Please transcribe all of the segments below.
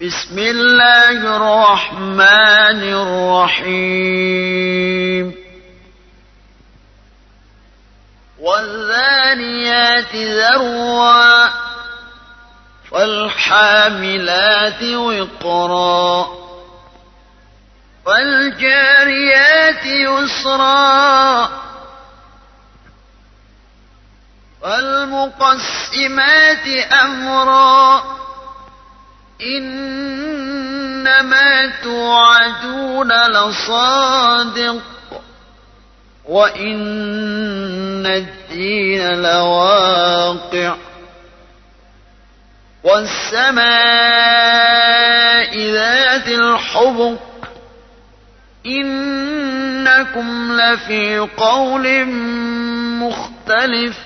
بسم الله الرحمن الرحيم. والذانيات ذروا فالحاملات وقرا فالجاريات يسرا فالمقسمات أمرا إنما توعدون لصادق وإن الدين لواقع والسماء ذات الحبك إنكم لفي قول مختلف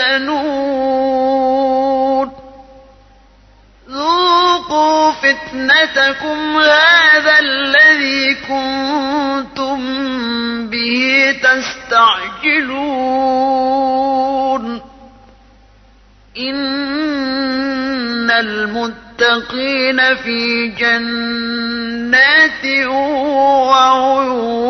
يفتنون ذوقوا فتنتكم هذا الذي كنتم به تستعجلون. إن المتقين في جنات وعيون.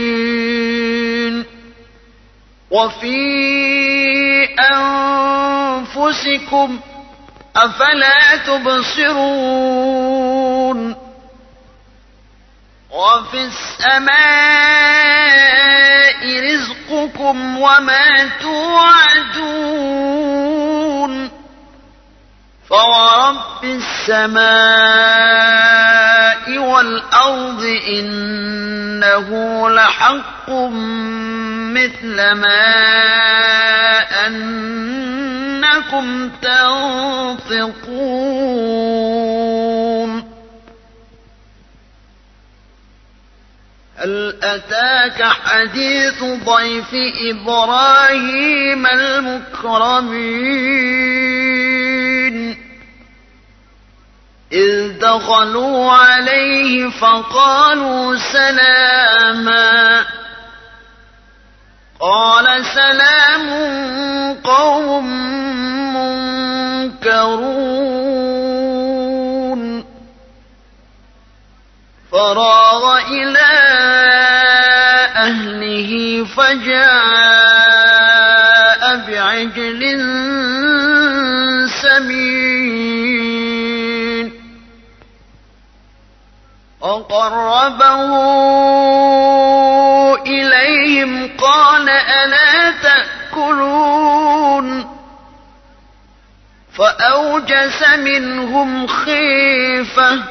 وفي أنفسكم أفلا تبصرون وفي السماء رزقكم وما توعدون فورب السماء والأرض إنه لحق مثل ما أنكم تنطقون. هل أتاك حديث ضيف إبراهيم المكرمين؟ إذ دخلوا عليه فقالوا سلاما. قال سلام قوم منكرون. فراغ إلى أهله فجاء بعجل سمين. وقربه فأوجس منهم خيفة.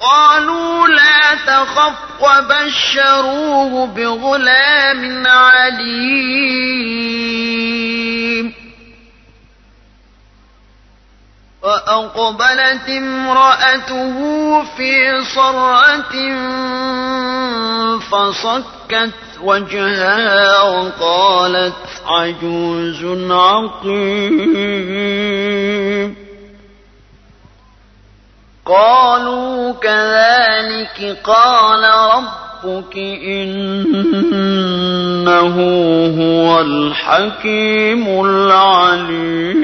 قالوا لا تخف وبشروه بغلام عليم. وأقبلت امرأته في صرة فصكت وجهها وقالت عجوز عقيم. قالوا كذلك قال ربك إنه هو الحكيم العليم.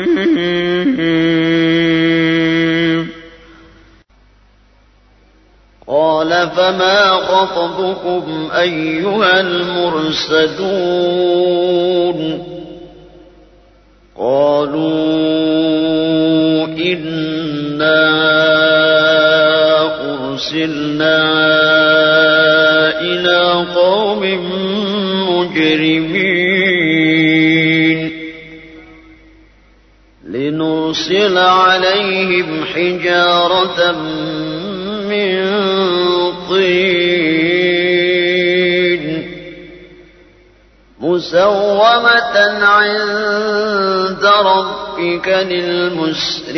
قال فما خطبكم أيها المرسلون قالوا إِنَّا أرسلنا إلى قوم مجرمين لنرسل عليهم حجارة مسومة عند ربك للمسرفين.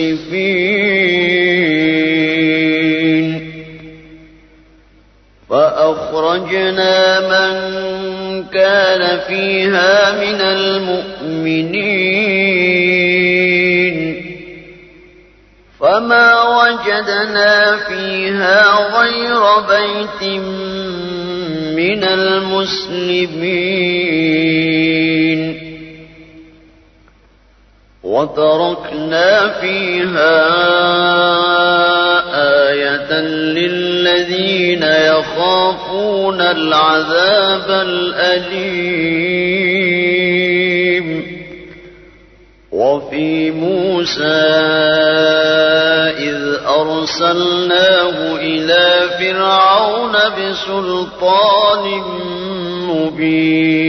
فأخرجنا من كان فيها من المؤمنين. فما وجدنا فيها غير بيت من المسلمين. وتركنا فيها آية للذين يخافون العذاب الأليم. وفي موسى إذ أرسلناه إلى فرعون بسلطان مبين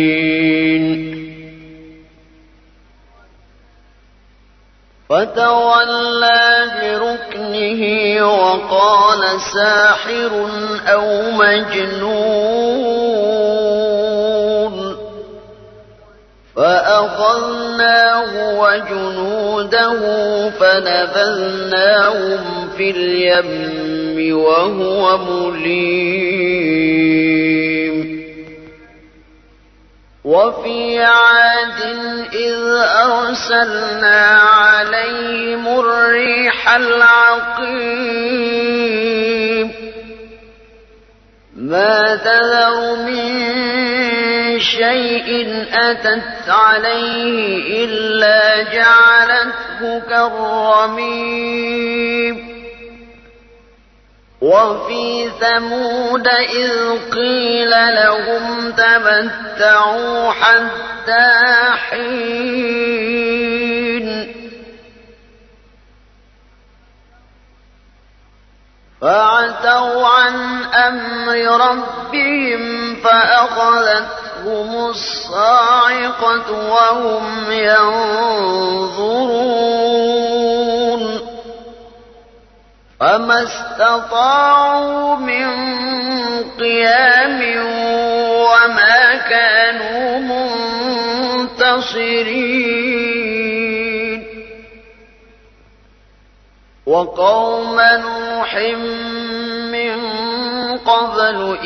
فتولى بركنه وقال ساحر أو مجنون فأخذناه وجنوده فنبذناهم في اليم وهو مليم. وفي عاد إذ أرسلنا عليهم الريح العقيم. ما تذر من شيء أتت عليه إلا جعلته كالرميم. وفي ثمود إذ قيل لهم تمتعوا حتى حين. فعتوا عن أمر ربهم فأخذتهم الصاعقة وهم ينظرون فما استطاعوا من قيام وما كانوا منتصرين وقوم نوح من قبل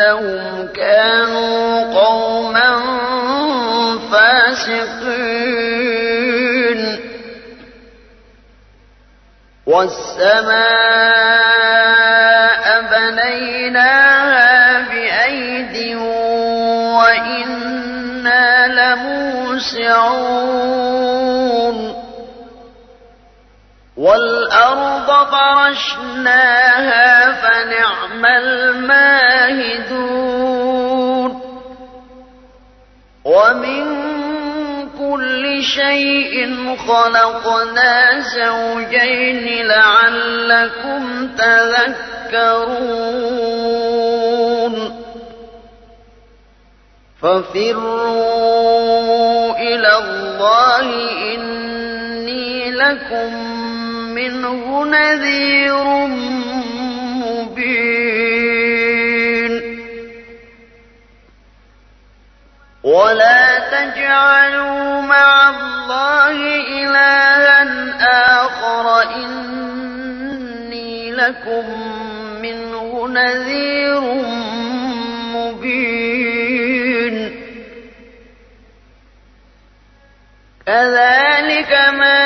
إنهم كانوا قوما فاسقين. والسماء بنيناها بأيد وإنا لموسعون. والأرض فرشناها فنعم الماهدون ومن كل شيء خلقنا زوجين لعلكم تذكرون ففروا إلى الله إني لكم منه نذير مبين ولا تجعلوا مع الله إلها آخر إني لكم منه نذير مبين. كذلك ما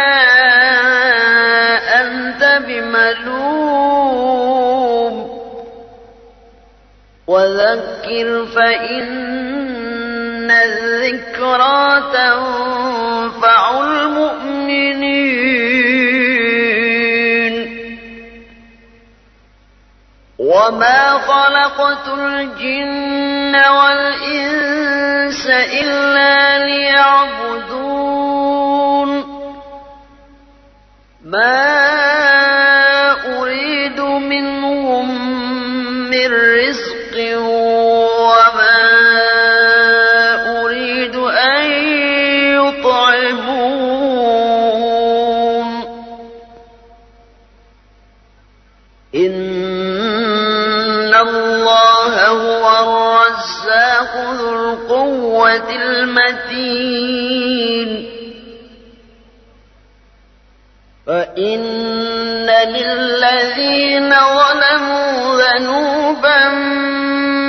وذكر فإن الذكرى تنفع المؤمنين. وما خلقت الجن والإنس إلا ليعبدون. ما إن الله هو الرزاق ذو القوة المتين فإن للذين ظلموا ذنوبا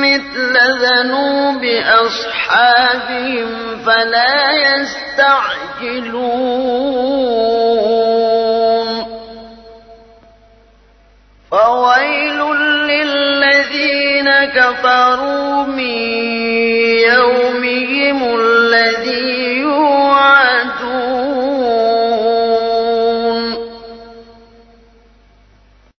مثل ذنوب أصحابهم فلا يستعجلون كفروا من